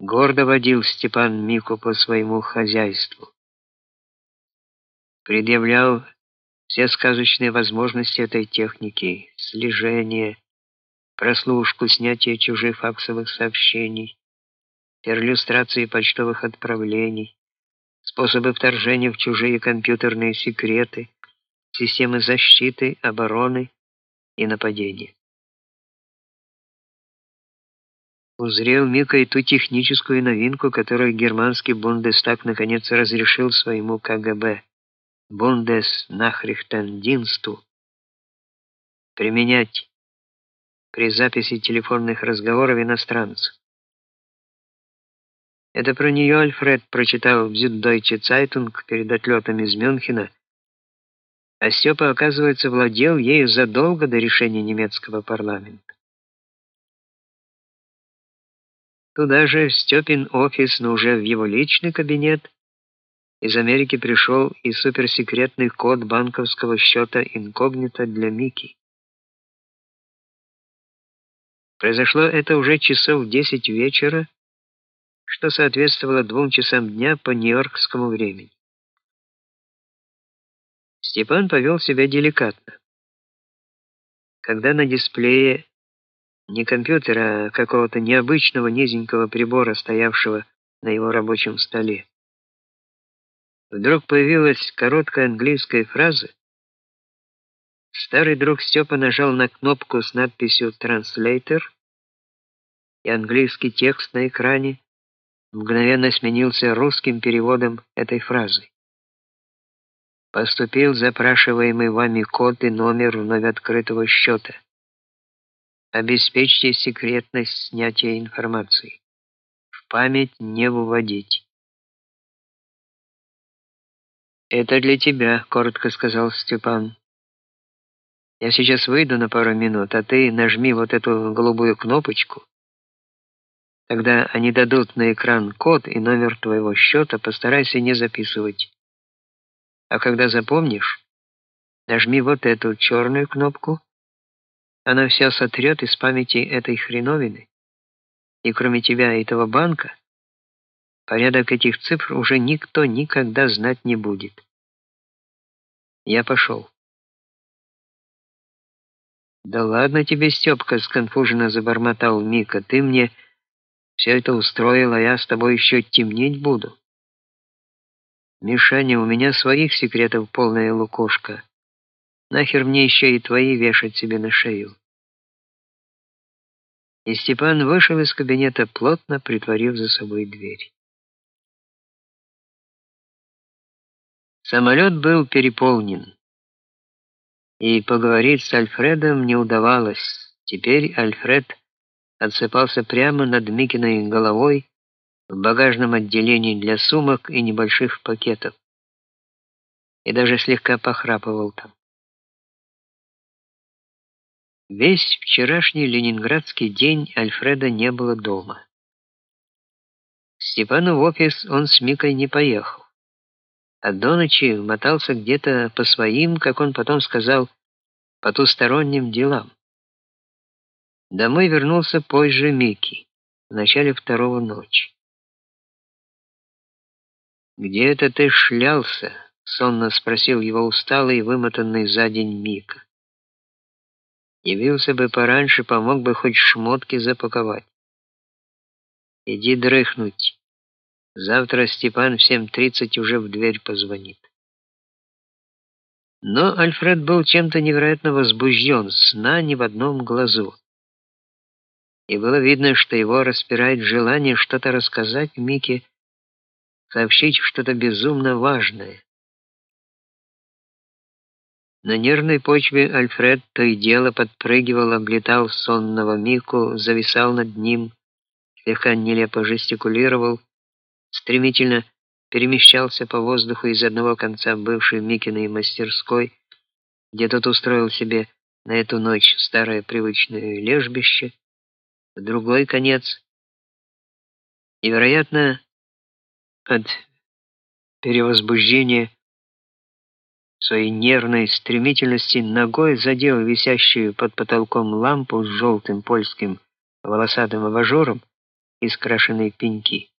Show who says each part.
Speaker 1: Гордо водил Степан Мику по своему хозяйству. Предъявлял все сказочные возможности этой техники: слежение, прослушку, снятие чужих факсовых сообщений, перлюстрации почтовых отправлений, способы вторжения в чужие компьютерные секреты, системы защиты, обороны и нападения. Узрел Мика и ту техническую новинку, которую германский Бундестаг наконец разрешил своему КГБ Бундеснахрихтендинсту применять при записи телефонных разговоров иностранцев. Это про нее Альфред прочитал в Süddeutsche Zeitung перед отлетом из Мюнхена, а Степа, оказывается, владел ею задолго до решения немецкого парламента. Туда же в Степин офис, но уже в его личный кабинет, из Америки пришел и суперсекретный код банковского счета инкогнито для Мики. Произошло это уже часов в 10 вечера, что соответствовало двум часам дня по нью-йоркскому времени. Степан повел себя деликатно. Когда на дисплее не компьютера, а какого-то необычного низенького прибора, стоявшего на его рабочем столе. Вдруг появилась короткая английская фраза. Старый друг Степа нажал на кнопку с надписью Translator, и английский текст на экране мгновенно сменился русским переводом этой фразы. Поступил запрашиваемый вами код и номер вновь открытого счета. Обеспечьте секретность снятия информации. В память не выводить. Это для тебя, коротко сказал Степан. Я сейчас выйду на пару минут, а ты нажми вот эту голубую кнопочку. Тогда они дадут на экран код и номер твоего счета, постарайся не записывать. А когда запомнишь, нажми вот эту черную кнопку она вся сотрет из памяти этой хреновины. И кроме тебя и этого банка, порядок этих цифр уже никто никогда знать не будет. Я пошел. Да ладно тебе, Степка, сконфуженно забормотал Мика. Ты мне все это устроил, а я с тобой еще темнеть буду. Мишаня, у меня своих секретов полная лукошка. Нахер мне еще и твои вешать себе на шею? И Степан вышел из кабинета, плотно притворив за собой дверь. Самолет был переполнен. И поговорить с Альфредом не удавалось. Теперь Альфред отсыпался прямо над Микиной головой в багажном отделении для сумок и небольших пакетов. И даже слегка похрапывал там. Весь вчерашний ленинградский день Альфреда не было дома. Степану в офис он с Микой не поехал. А до ночи мотался где-то по своим, как он потом сказал, потусторонним делам. Домой вернулся позже Мики, в начале второго ночи. «Где это ты шлялся?» — сонно спросил его усталый и вымотанный за день Мика. Явился бы пораньше, помог бы хоть шмотки запаковать. Иди дрыхнуть. Завтра Степан в 7:30 уже в дверь позвонит. Но Альфред был чем-то невероятно возбужден, сна ни в одном глазу. И было видно, что его распирает желание что-то рассказать Мике, сообщить что-то безумно важное. На нервной почве Альфред то и дело подпрыгивал, облетал сонного Мику, зависал над ним, слегка нелепо жестикулировал, стремительно перемещался по воздуху из одного конца бывшей Микиной мастерской, где тот устроил себе на эту ночь старое привычное лежбище, в другой конец. И, вероятно, от перевозбуждения своей нервной стремительности ногой задел висящую под потолком лампу с желтым польским волосатым абажуром из крашеной пеньки.